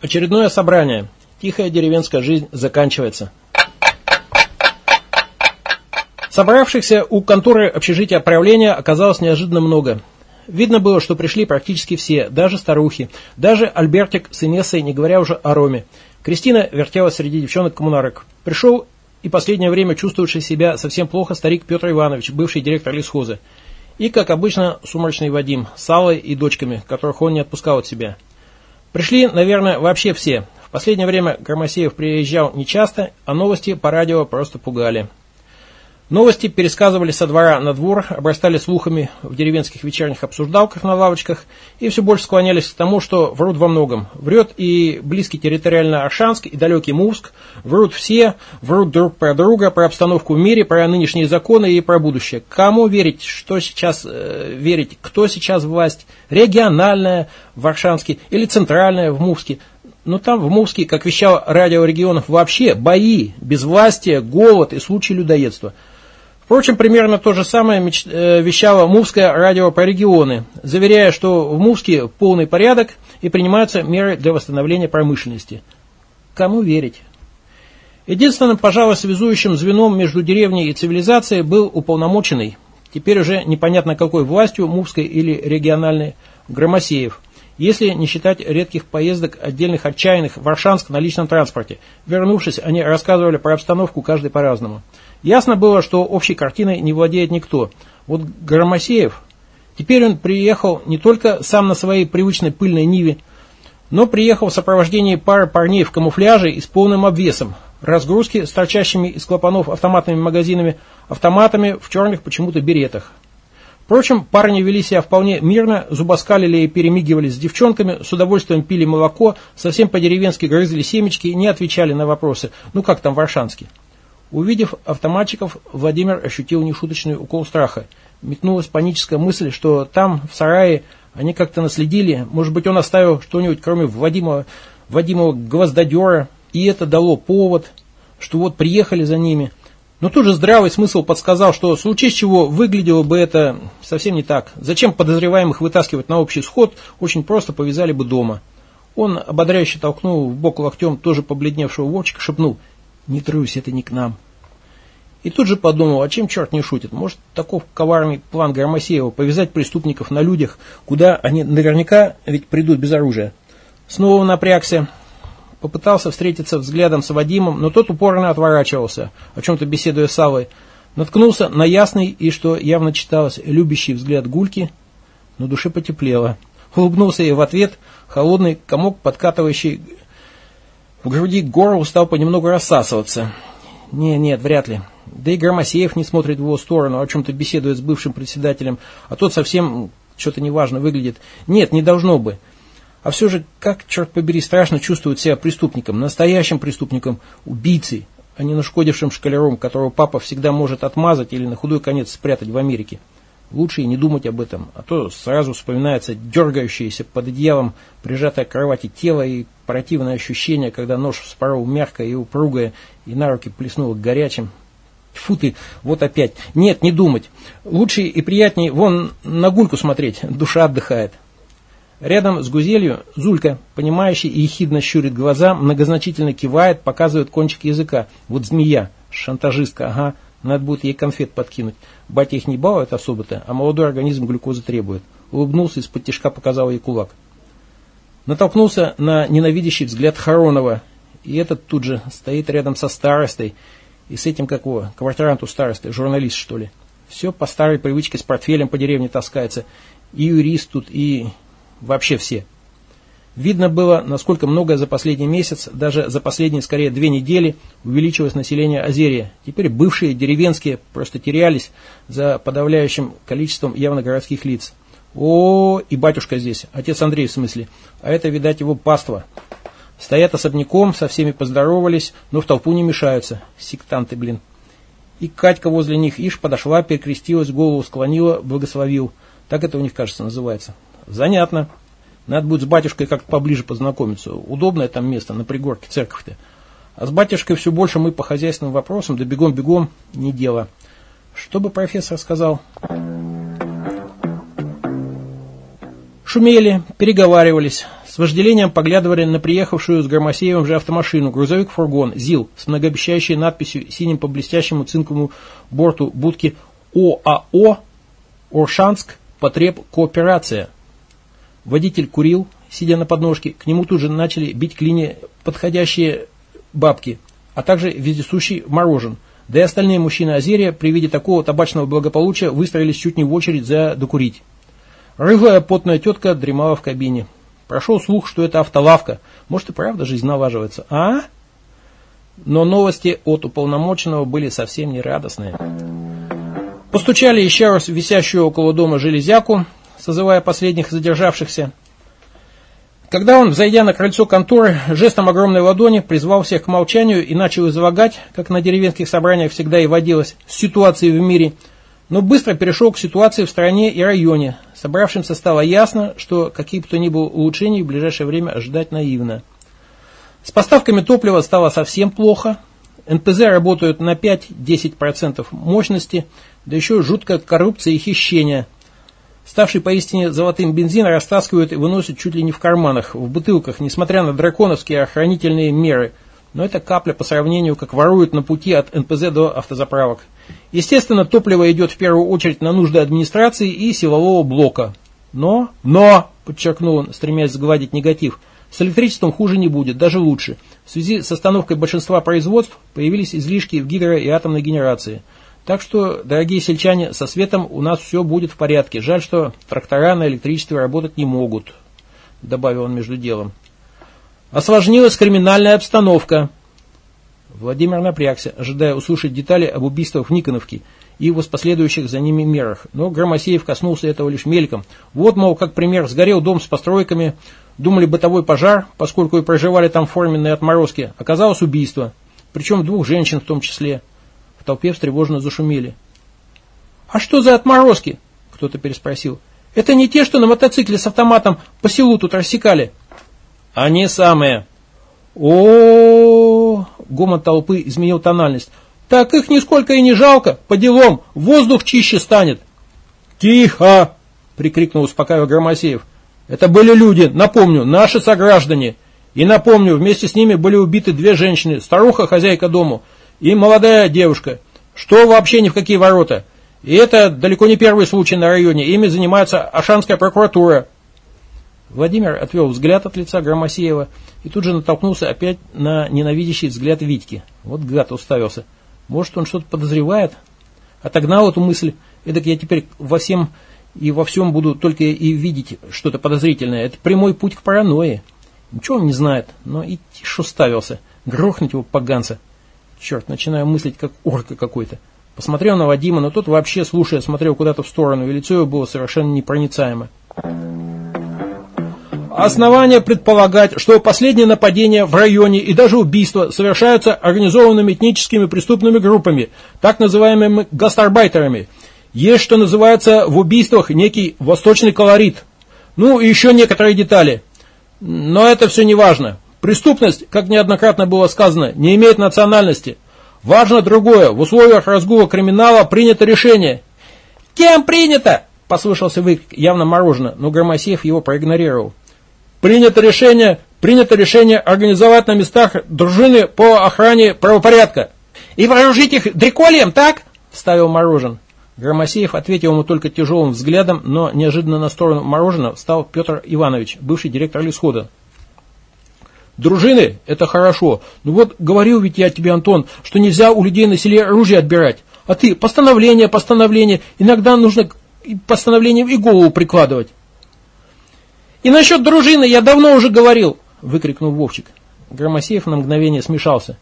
Очередное собрание. Тихая деревенская жизнь заканчивается. Собравшихся у конторы общежития правления оказалось неожиданно много. Видно было, что пришли практически все, даже старухи, даже Альбертик с Инессой, не говоря уже о Роме. Кристина вертелась среди девчонок-коммунарок. Пришел и последнее время чувствовавший себя совсем плохо старик Петр Иванович, бывший директор лесхоза. И, как обычно, сумрачный Вадим с Аллой и дочками, которых он не отпускал от себя. Пришли, наверное, вообще все. В последнее время Громосеев приезжал нечасто, а новости по радио просто пугали. Новости пересказывали со двора на двор, обрастали слухами в деревенских вечерних обсуждалках на лавочках и все больше склонялись к тому, что врут во многом. Врет и близкий территориально Аршанск, и далекий Мувск, врут все, врут друг про друга, про обстановку в мире, про нынешние законы и про будущее. Кому верить, что сейчас э, верить, кто сейчас власть, региональная в Аршанске или центральная в Мувске. Но там, в Мувске, как вещал радио регионов, вообще бои, безвластие, голод и случаи людоедства – Впрочем, примерно то же самое э, вещало Мувское радио про регионы, заверяя, что в Мувске полный порядок и принимаются меры для восстановления промышленности. Кому верить? Единственным, пожалуй, связующим звеном между деревней и цивилизацией был уполномоченный, теперь уже непонятно какой властью, Мувской или региональной, Громосеев, если не считать редких поездок отдельных отчаянных в Варшанск на личном транспорте. Вернувшись, они рассказывали про обстановку каждый по-разному. Ясно было, что общей картиной не владеет никто. Вот Громосеев, теперь он приехал не только сам на своей привычной пыльной Ниве, но приехал в сопровождении пары парней в камуфляже и с полным обвесом, разгрузки с торчащими из клапанов автоматными магазинами, автоматами в черных почему-то беретах. Впрочем, парни вели себя вполне мирно, зубоскалили и перемигивались с девчонками, с удовольствием пили молоко, совсем по-деревенски грызли семечки и не отвечали на вопросы, ну как там в Аршанске. Увидев автоматчиков, Владимир ощутил нешуточный укол страха. Метнулась паническая мысль, что там, в сарае, они как-то наследили. Может быть, он оставил что-нибудь, кроме Вадима, Вадимова гвоздодера, и это дало повод, что вот приехали за ними. Но тут же здравый смысл подсказал, что в случае чего выглядело бы это совсем не так. Зачем подозреваемых вытаскивать на общий сход, очень просто повязали бы дома. Он ободряюще толкнул в бок локтем тоже побледневшего Вовчика, шепнул – не трусь, это не к нам. И тут же подумал, а чем черт не шутит? Может, таков коварный план Громосеева повязать преступников на людях, куда они наверняка ведь придут без оружия. Снова напрягся, попытался встретиться взглядом с Вадимом, но тот упорно отворачивался, о чем-то беседуя с Аллой. Наткнулся на ясный и, что явно читалось, любящий взгляд Гульки, но душе потеплело. Улыбнулся ей в ответ, холодный комок, подкатывающий в груди горло стал понемногу рассасываться. Не, нет, вряд ли. Да и Громосеев не смотрит в его сторону, о чем-то беседует с бывшим председателем, а тот совсем что-то неважно выглядит. Нет, не должно бы. А все же, как, черт побери, страшно чувствовать себя преступником, настоящим преступником, убийцей, а не нашкодившим шкалером, которого папа всегда может отмазать или на худой конец спрятать в Америке. Лучше и не думать об этом, а то сразу вспоминается дергающееся под одеялом прижатое к кровати тело и противное ощущение, когда нож вспорол мягкое и упругое, и на руки плеснуло горячим. Фу ты, вот опять. Нет, не думать. Лучше и приятнее вон на гульку смотреть, душа отдыхает. Рядом с Гузелью Зулька, понимающий и ехидно щурит глаза, многозначительно кивает, показывает кончик языка. Вот змея, шантажистка, ага, надо будет ей конфет подкинуть. Батя их не балует особо-то, а молодой организм глюкозы требует. Улыбнулся, из-под тяжка показал ей кулак. Натолкнулся на ненавидящий взгляд Харонова. И этот тут же стоит рядом со старостой. И с этим, как его, квартиранту старосты, журналист, что ли. Все по старой привычке с портфелем по деревне таскается. И юрист тут, и вообще все. Видно было, насколько многое за последний месяц, даже за последние, скорее, две недели увеличилось население Азерия. Теперь бывшие деревенские просто терялись за подавляющим количеством явно городских лиц. О, и батюшка здесь, отец Андрей в смысле, а это, видать, его паства. Стоят особняком, со всеми поздоровались, но в толпу не мешаются. Сектанты, блин. И Катька возле них, ишь, подошла, перекрестилась, голову склонила, благословил. Так это у них, кажется, называется. Занятно. Надо будет с батюшкой как-то поближе познакомиться. Удобное там место, на пригорке, церковь-то. А с батюшкой все больше мы по хозяйственным вопросам, да бегом-бегом, не дело. Что бы профессор сказал? Шумели, переговаривались, с вожделением поглядывали на приехавшую с Громосеевым же автомашину, грузовик-фургон, ЗИЛ, с многообещающей надписью синим по блестящему цинковому борту будки ОАО «Оршанск Потреб Кооперация». Водитель курил, сидя на подножке, к нему тут же начали бить клини подходящие бабки, а также вездесущий морожен. Да и остальные мужчины Азерия при виде такого табачного благополучия выстроились чуть не в очередь за докурить. Рыжая потная тетка дремала в кабине. Прошел слух, что это автолавка. Может и правда жизнь налаживается, а? Но новости от уполномоченного были совсем не радостные. Постучали еще раз висящую около дома железяку, созывая последних задержавшихся. Когда он, зайдя на крыльцо конторы, жестом огромной ладони призвал всех к молчанию и начал излагать, как на деревенских собраниях всегда и водилось, ситуации в мире – но быстро перешел к ситуации в стране и районе. Собравшимся стало ясно, что какие бы то ни было улучшений в ближайшее время ожидать наивно. С поставками топлива стало совсем плохо. НПЗ работают на 5-10% мощности, да еще жуткая коррупция и хищение. Ставший поистине золотым бензин растаскивают и выносят чуть ли не в карманах, в бутылках, несмотря на драконовские охранительные меры. Но это капля по сравнению, как воруют на пути от НПЗ до автозаправок. Естественно, топливо идет в первую очередь на нужды администрации и силового блока. Но, но, подчеркнул он, стремясь сгладить негатив, с электричеством хуже не будет, даже лучше. В связи с остановкой большинства производств появились излишки в гидро- и атомной генерации. Так что, дорогие сельчане, со светом у нас все будет в порядке. Жаль, что трактора на электричестве работать не могут, добавил он между делом. Осложнилась криминальная обстановка. Владимир напрягся, ожидая услышать детали об убийствах в Никоновке и его последующих за ними мерах. Но Громосеев коснулся этого лишь мельком. Вот, мол, как пример, сгорел дом с постройками, думали бытовой пожар, поскольку и проживали там форменные отморозки, оказалось убийство. Причем двух женщин в том числе. В толпе встревоженно зашумели. «А что за отморозки?» – кто-то переспросил. «Это не те, что на мотоцикле с автоматом по селу тут рассекали?» «Они самые», о, Гомон толпы изменил тональность. Так их нисколько и не жалко, по делам, воздух чище станет. Тихо! прикрикнул успокаивая Громосеев. Это были люди, напомню, наши сограждане. И напомню, вместе с ними были убиты две женщины, старуха, хозяйка дому, и молодая девушка. Что вообще ни в какие ворота. И это далеко не первый случай на районе. Ими занимается Ашанская прокуратура. Владимир отвел взгляд от лица Громосеева и тут же натолкнулся опять на ненавидящий взгляд Витьки. Вот гад уставился. Может, он что-то подозревает? Отогнал эту мысль. Эдак я теперь во всем и во всем буду только и видеть что-то подозрительное. Это прямой путь к паранойи. Ничего он не знает, но и тише уставился. Грохнуть его поганца. Черт, начинаю мыслить как орка какой-то. Посмотрел на Вадима, но тот вообще, слушая, смотрел куда-то в сторону, и лицо его было совершенно непроницаемо. Основания предполагать, что последние нападения в районе и даже убийства совершаются организованными этническими преступными группами, так называемыми гастарбайтерами. Есть, что называется, в убийствах некий восточный колорит. Ну и еще некоторые детали. Но это все не важно. Преступность, как неоднократно было сказано, не имеет национальности. Важно другое. В условиях разгула криминала принято решение. «Кем принято?» – послышался выкрик, явно морожено, но Громосеев его проигнорировал. Принято решение, принято решение организовать на местах дружины по охране правопорядка. И вооружить их дрекольем, так? Вставил Морожен. Громосеев ответил ему только тяжелым взглядом, но неожиданно на сторону Морожена встал Петр Иванович, бывший директор лесхода. Дружины – это хорошо. Ну вот говорил ведь я тебе, Антон, что нельзя у людей на селе оружие отбирать. А ты постановление, постановление. Иногда нужно постановлением и голову прикладывать. «И насчет дружины я давно уже говорил!» – выкрикнул Вовчик. Громосеев на мгновение смешался.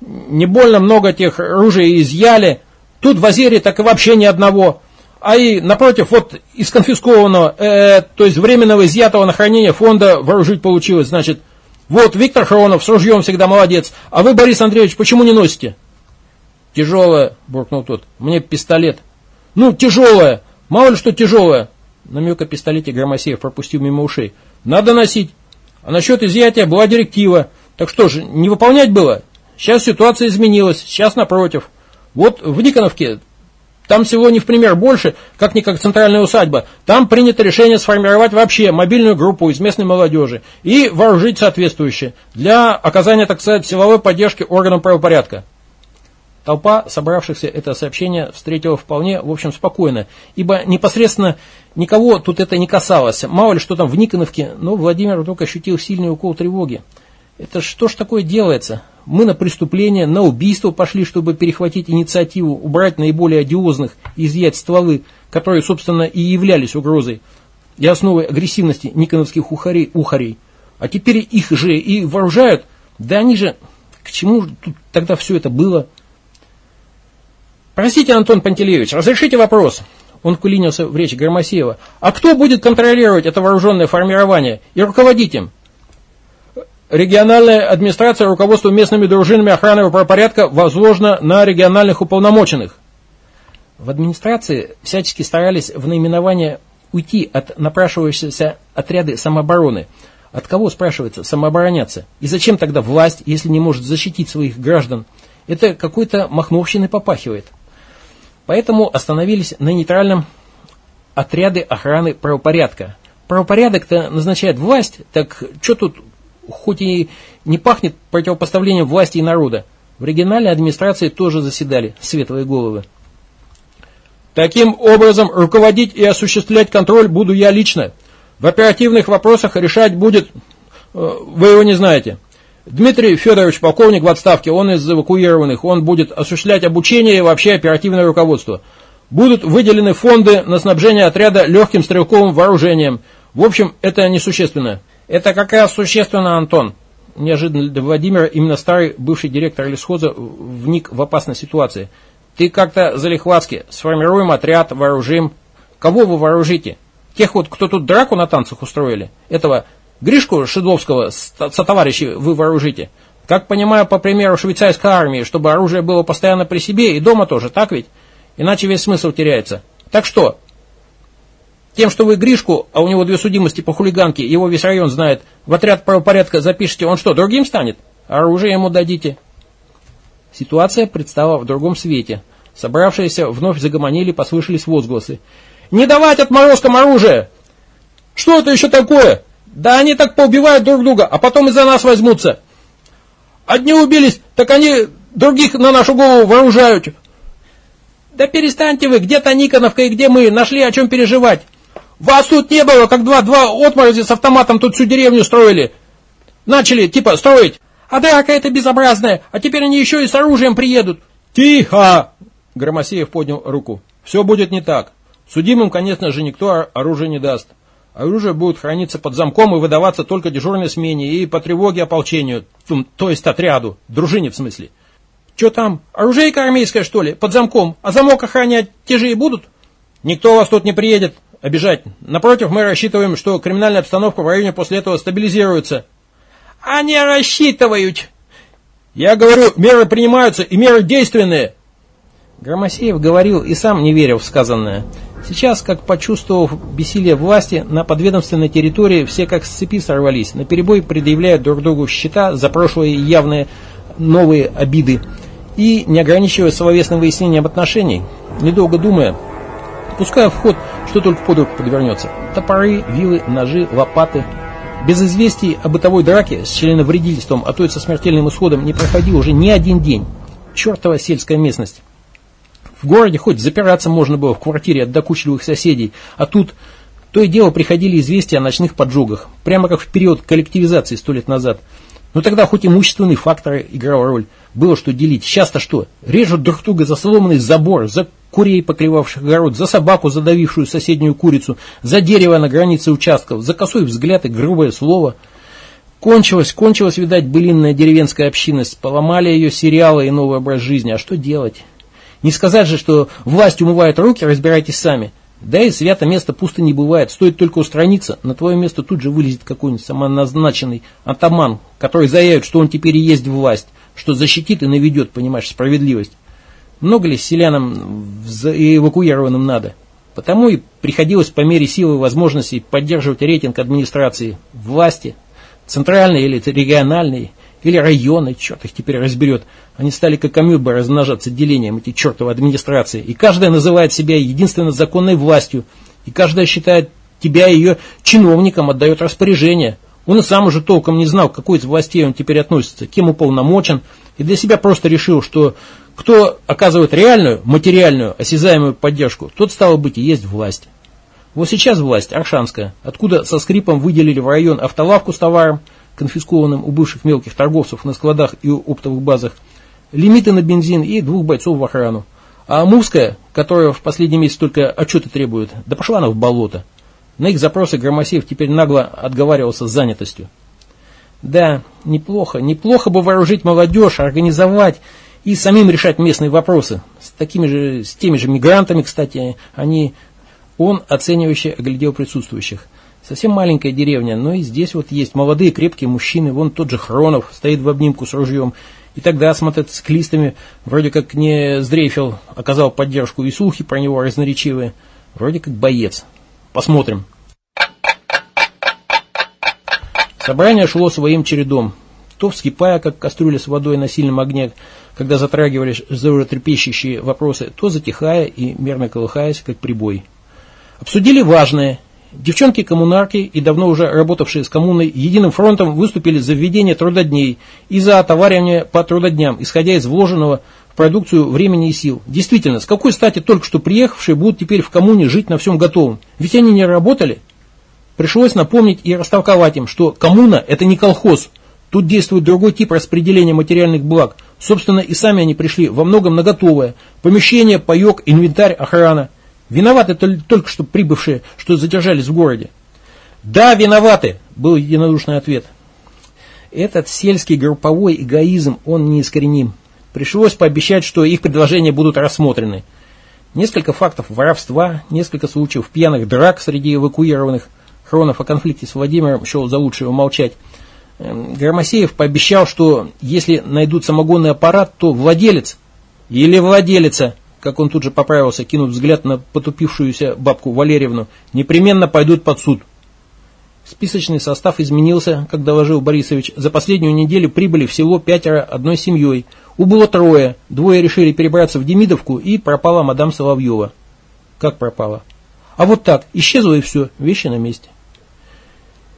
«Не больно много тех ружей изъяли. Тут в Азере так и вообще ни одного. А и, напротив, вот из конфискованного, э, то есть временного изъятого на хранение фонда вооружить получилось. Значит, вот Виктор Хронов с ружьем всегда молодец. А вы, Борис Андреевич, почему не носите?» «Тяжелое», – буркнул тот. «Мне пистолет». «Ну, тяжелое. Мало ли что тяжелое. Намек о пистолете Громосеев пропустил мимо ушей. Надо носить. А насчет изъятия была директива. Так что же, не выполнять было? Сейчас ситуация изменилась, сейчас напротив. Вот в Никоновке Там всего не в пример больше, как не как центральная усадьба. Там принято решение сформировать вообще мобильную группу из местной молодежи и вооружить соответствующее для оказания, так сказать, силовой поддержки органам правопорядка. Толпа собравшихся это сообщение встретила вполне, в общем, спокойно, ибо непосредственно никого тут это не касалось. Мало ли что там в Никоновке, но Владимир вдруг ощутил сильный укол тревоги. Это что ж такое делается? Мы на преступление, на убийство пошли, чтобы перехватить инициативу, убрать наиболее одиозных и изъять стволы, которые, собственно, и являлись угрозой и основой агрессивности никоновских ухарей. ухарей. А теперь их же и вооружают. Да они же... К чему тут тогда все это было? Простите, Антон Пантелеевич, разрешите вопрос. Он вклинился в речь Громосеева. А кто будет контролировать это вооруженное формирование и руководить им? Региональная администрация руководством местными дружинами охраны правопорядка возложена на региональных уполномоченных. В администрации всячески старались в наименование уйти от напрашивающихся отряды самообороны. От кого, спрашивается, самообороняться? И зачем тогда власть, если не может защитить своих граждан? Это какой-то махновщиной попахивает. Поэтому остановились на нейтральном отряды охраны правопорядка. Правопорядок-то назначает власть, так что тут, хоть и не пахнет противопоставлением власти и народа, в региональной администрации тоже заседали светлые головы. Таким образом, руководить и осуществлять контроль буду я лично. В оперативных вопросах решать будет, э, вы его не знаете, Дмитрий Федорович, полковник в отставке, он из эвакуированных, он будет осуществлять обучение и вообще оперативное руководство. Будут выделены фонды на снабжение отряда легким стрелковым вооружением. В общем, это несущественно. Это как раз существенно, Антон. Неожиданно для Владимира именно старый бывший директор лесхоза вник в опасной ситуации. Ты как-то залихватски. Сформируем отряд, вооружим. Кого вы вооружите? Тех вот, кто тут драку на танцах устроили? Этого Гришку Шедловского со товарищей вы вооружите. Как понимаю, по примеру швейцарской армии, чтобы оружие было постоянно при себе и дома тоже, так ведь? Иначе весь смысл теряется. Так что? Тем, что вы Гришку, а у него две судимости по хулиганке, его весь район знает, в отряд правопорядка запишите, он что, другим станет? Оружие ему дадите. Ситуация предстала в другом свете. Собравшиеся вновь загомонили, послышались возгласы. «Не давать отморозкам оружие! Что это еще такое? Да они так поубивают друг друга, а потом из-за нас возьмутся. Одни убились, так они других на нашу голову вооружают. Да перестаньте вы, где-то Никоновка и где мы, нашли о чем переживать. Вас тут не было, как два-два отморози с автоматом тут всю деревню строили. Начали, типа, строить. А драка это безобразная, а теперь они еще и с оружием приедут. Тихо! Громосеев поднял руку. Все будет не так. Судимым, конечно же, никто оружие не даст. Оружие будет храниться под замком и выдаваться только дежурной смене и по тревоге ополчению, то есть отряду, дружине в смысле. Что там, оружейка армейская, что ли, под замком, а замок охранять те же и будут? Никто вас тут не приедет обижать. Напротив, мы рассчитываем, что криминальная обстановка в районе после этого стабилизируется. Они рассчитывают. Я говорю, меры принимаются и меры действенные. Громосеев говорил и сам не верил в сказанное. Сейчас, как почувствовав бессилие власти, на подведомственной территории все как с цепи сорвались, на перебой предъявляют друг другу счета за прошлые явные новые обиды и, не ограничивая словесным выяснением отношений, недолго думая, пуская в ход, что только под руку подвернется. Топоры, вилы, ножи, лопаты. Без известий о бытовой драке с членовредительством, а то и со смертельным исходом не проходил уже ни один день. Чертова сельская местность. В городе хоть запираться можно было в квартире от докучливых соседей, а тут то и дело приходили известия о ночных поджогах, прямо как в период коллективизации сто лет назад. Но тогда хоть имущественный фактор играл роль, было что делить. Сейчас-то что? Режут друг друга за сломанный забор, за курей, поклевавших огород, за собаку, задавившую соседнюю курицу, за дерево на границе участков, за косой взгляд и грубое слово. Кончилась, кончилась, видать, былинная деревенская общинность, поломали ее сериалы и новый образ жизни. А что делать? Не сказать же, что власть умывает руки, разбирайтесь сами. Да и свято место пусто не бывает. Стоит только устраниться, на твое место тут же вылезет какой-нибудь самоназначенный атаман, который заявит, что он теперь и есть власть, что защитит и наведет, понимаешь, справедливость. Много ли селянам эвакуированным надо? Потому и приходилось по мере силы и возможностей поддерживать рейтинг администрации, власти, центральной или региональной, или районы, черт их теперь разберет. Они стали как амебы размножаться делением, эти чертовы администрации. И каждая называет себя единственно законной властью. И каждая считает тебя ее чиновником, отдает распоряжение. Он и сам уже толком не знал, к какой из властей он теперь относится, кем уполномочен, и для себя просто решил, что кто оказывает реальную, материальную, осязаемую поддержку, тот, стало быть, и есть власть. Вот сейчас власть, Аршанская, откуда со скрипом выделили в район автолавку с товаром, конфискованным у бывших мелких торговцев на складах и оптовых базах, лимиты на бензин и двух бойцов в охрану. А Амурская, которая в последний месяц только отчеты требует, да пошла она в болото. На их запросы Громосеев теперь нагло отговаривался с занятостью. Да, неплохо, неплохо бы вооружить молодежь, организовать и самим решать местные вопросы. С такими же, с теми же мигрантами, кстати, они, он оценивающе оглядел присутствующих. Совсем маленькая деревня, но и здесь вот есть молодые крепкие мужчины, вон тот же Хронов стоит в обнимку с ружьем. И тогда с мотоциклистами вроде как не сдрейфил, оказал поддержку и слухи про него разноречивые. Вроде как боец. Посмотрим. Собрание шло своим чередом, то вскипая, как кастрюля с водой на сильном огне, когда затрагивались трепещущие вопросы, то затихая и мерно колыхаясь, как прибой. Обсудили важное. Девчонки-коммунарки и давно уже работавшие с коммуной единым фронтом выступили за введение трудодней и за отоваривание по трудодням, исходя из вложенного в продукцию времени и сил. Действительно, с какой стати только что приехавшие будут теперь в коммуне жить на всем готовом? Ведь они не работали. Пришлось напомнить и растолковать им, что коммуна – это не колхоз. Тут действует другой тип распределения материальных благ. Собственно, и сами они пришли во многом на готовое. Помещение, паек, инвентарь, охрана. Виноваты только что прибывшие, что задержались в городе. Да, виноваты, был единодушный ответ. Этот сельский групповой эгоизм, он неискореним. Пришлось пообещать, что их предложения будут рассмотрены. Несколько фактов воровства, несколько случаев пьяных драк среди эвакуированных. Хронов о конфликте с Владимиром счел за лучшее умолчать. Эм, Громосеев пообещал, что если найдут самогонный аппарат, то владелец или владелица – как он тут же поправился, кинув взгляд на потупившуюся бабку Валерьевну, непременно пойдут под суд. Списочный состав изменился, как доложил Борисович. За последнюю неделю прибыли в село пятеро одной семьей. Убыло трое, двое решили перебраться в Демидовку и пропала мадам Соловьева. Как пропала? А вот так, исчезло и все, вещи на месте.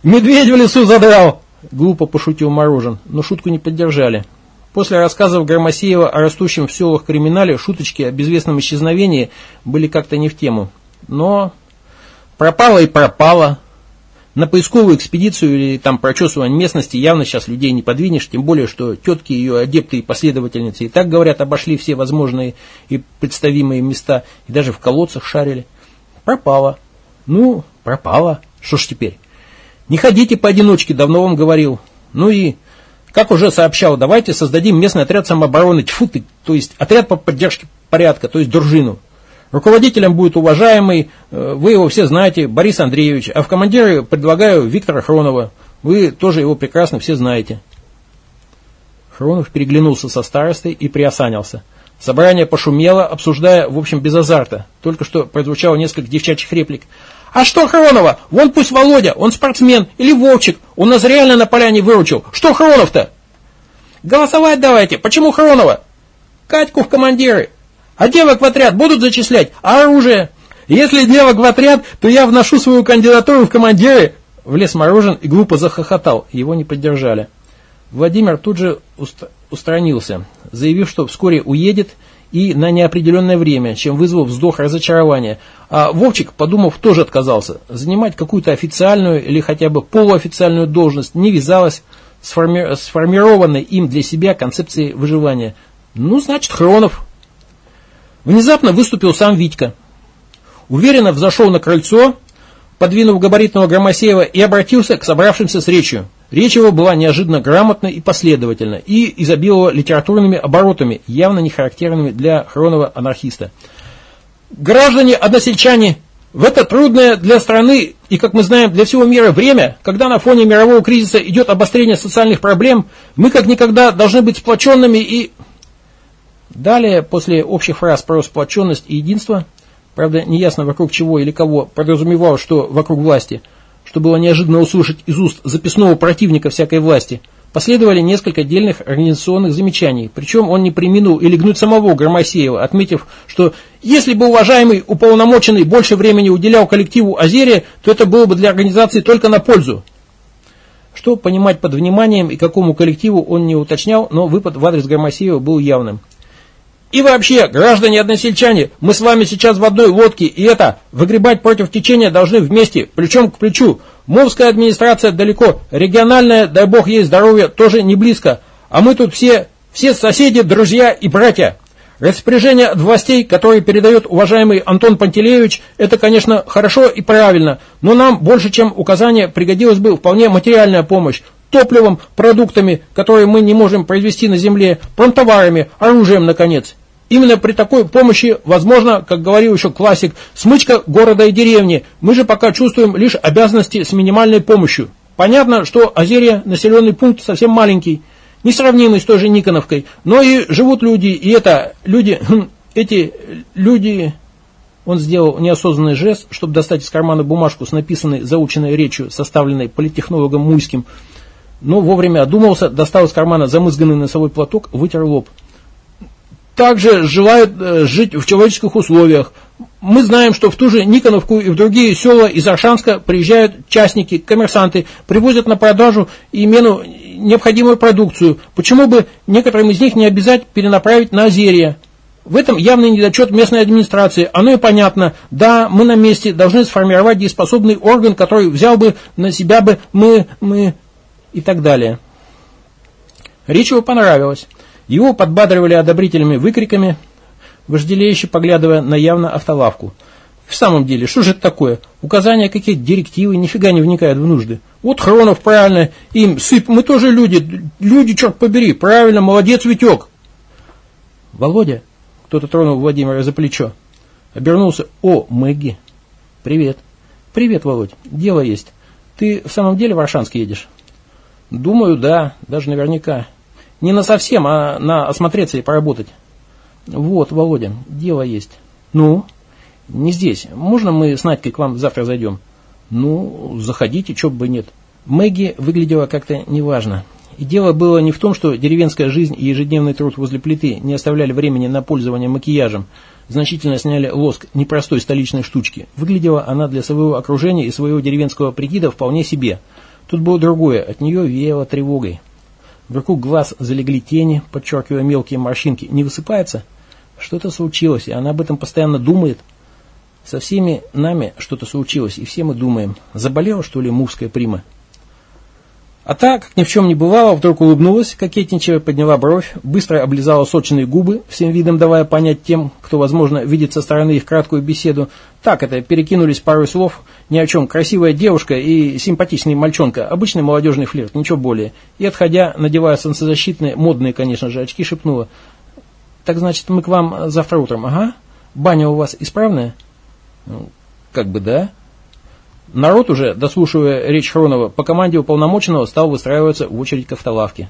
«Медведь в лесу задрал!» Глупо пошутил Морожен, но шутку не поддержали. После рассказов Громосеева о растущем в селах криминале шуточки о безвестном исчезновении были как-то не в тему. Но пропало и пропало. На поисковую экспедицию или там прочесывание местности явно сейчас людей не подвинешь, тем более, что тетки ее адепты и последовательницы и так, говорят, обошли все возможные и представимые места, и даже в колодцах шарили. Пропало. Ну, пропало. Что ж теперь? Не ходите поодиночке, давно вам говорил. Ну и как уже сообщал, давайте создадим местный отряд самообороны, тьфу ты, то есть отряд по поддержке порядка, то есть дружину. Руководителем будет уважаемый, э, вы его все знаете, Борис Андреевич, а в командиры предлагаю Виктора Хронова. Вы тоже его прекрасно все знаете. Хронов переглянулся со старостой и приосанился. Собрание пошумело, обсуждая, в общем, без азарта. Только что прозвучало несколько девчачьих реплик. А что Хронова? Вон пусть Володя, он спортсмен. Или Вовчик, он нас реально на поляне выручил. Что Хронов-то? Голосовать давайте. Почему Хронова? Катьку в командиры. А девок в отряд будут зачислять? А оружие? Если девок в отряд, то я вношу свою кандидатуру в командиры. Влез Морожен и глупо захохотал. Его не поддержали. Владимир тут же уст устранился, заявив, что вскоре уедет и на неопределенное время, чем вызвал вздох разочарования. А Вовчик, подумав, тоже отказался. Занимать какую-то официальную или хотя бы полуофициальную должность не вязалось с форми сформированной им для себя концепцией выживания. Ну, значит, Хронов. Внезапно выступил сам Витька. Уверенно взошел на крыльцо, подвинув габаритного Громосеева и обратился к собравшимся с речью. Речь его была неожиданно грамотной и последовательной, и изобиловала литературными оборотами, явно не характерными для хронова анархиста. Граждане-односельчане, в это трудное для страны и, как мы знаем, для всего мира время, когда на фоне мирового кризиса идет обострение социальных проблем, мы как никогда должны быть сплоченными и... Далее, после общих фраз про сплоченность и единство, правда, неясно вокруг чего или кого, подразумевал, что вокруг власти – что было неожиданно услышать из уст записного противника всякой власти, Последовали несколько отдельных организационных замечаний, причем он не приминул и легнуть самого Громосеева, отметив, что если бы уважаемый уполномоченный больше времени уделял коллективу Азерия, то это было бы для организации только на пользу. Что понимать под вниманием и какому коллективу он не уточнял, но выпад в адрес Громосеева был явным. И вообще, граждане односельчане, мы с вами сейчас в одной лодке, и это, выгребать против течения должны вместе, плечом к плечу. Мовская администрация далеко, региональная, дай бог ей здоровье, тоже не близко. А мы тут все, все соседи, друзья и братья. Распоряжение от властей, которое передает уважаемый Антон Пантелеевич, это, конечно, хорошо и правильно, но нам больше, чем указание, пригодилась бы вполне материальная помощь, топливом, продуктами, которые мы не можем произвести на земле, промтоварами, оружием, наконец. Именно при такой помощи, возможно, как говорил еще классик, смычка города и деревни. Мы же пока чувствуем лишь обязанности с минимальной помощью. Понятно, что Азерия населенный пункт совсем маленький, несравнимый с той же Никоновкой, но и живут люди, и это люди, хм, эти люди... Он сделал неосознанный жест, чтобы достать из кармана бумажку с написанной заученной речью, составленной политтехнологом Муйским, но вовремя одумался, достал из кармана замызганный носовой платок, вытер лоб также желают э, жить в человеческих условиях. Мы знаем, что в ту же Никоновку и в другие села из Аршанска приезжают частники, коммерсанты, привозят на продажу имену необходимую продукцию. Почему бы некоторым из них не обязать перенаправить на Озерье? В этом явный недочет местной администрации. Оно и понятно. Да, мы на месте должны сформировать дееспособный орган, который взял бы на себя бы мы, мы и так далее. Речь его понравилась. Его подбадривали одобрительными выкриками, вожделеюще поглядывая на явно автолавку. В самом деле, что же это такое? Указания какие-то директивы, нифига не вникают в нужды. Вот Хронов правильно, им сыпь, мы тоже люди, люди, черт побери, правильно, молодец, Витек. Володя, кто-то тронул Владимира за плечо, обернулся, о, Мэгги, привет. Привет, Володь, дело есть. Ты в самом деле в Аршанск едешь? Думаю, да, даже наверняка. Не на совсем, а на осмотреться и поработать. Вот, Володя, дело есть. Ну? Не здесь. Можно мы с Надькой к вам завтра зайдем? Ну, заходите, чё бы нет. Мэгги выглядела как-то неважно. И дело было не в том, что деревенская жизнь и ежедневный труд возле плиты не оставляли времени на пользование макияжем, значительно сняли лоск непростой столичной штучки. Выглядела она для своего окружения и своего деревенского прикида вполне себе. Тут было другое, от нее веяло тревогой. Вокруг глаз залегли тени, подчеркивая мелкие морщинки. Не высыпается? Что-то случилось, и она об этом постоянно думает. Со всеми нами что-то случилось, и все мы думаем. Заболела, что ли, мувская прима? А та, как ни в чем не бывало, вдруг улыбнулась, кокетничая, подняла бровь, быстро облизала сочные губы, всем видом давая понять тем, кто, возможно, видит со стороны их краткую беседу. Так это, перекинулись пару слов, ни о чем, красивая девушка и симпатичный мальчонка, обычный молодежный флирт, ничего более. И, отходя, надевая солнцезащитные, модные, конечно же, очки, шепнула. «Так значит, мы к вам завтра утром, ага? Баня у вас исправная?» «Ну, как бы да». Народ уже, дослушивая речь Хронова, по команде уполномоченного стал выстраиваться в очередь к автолавке.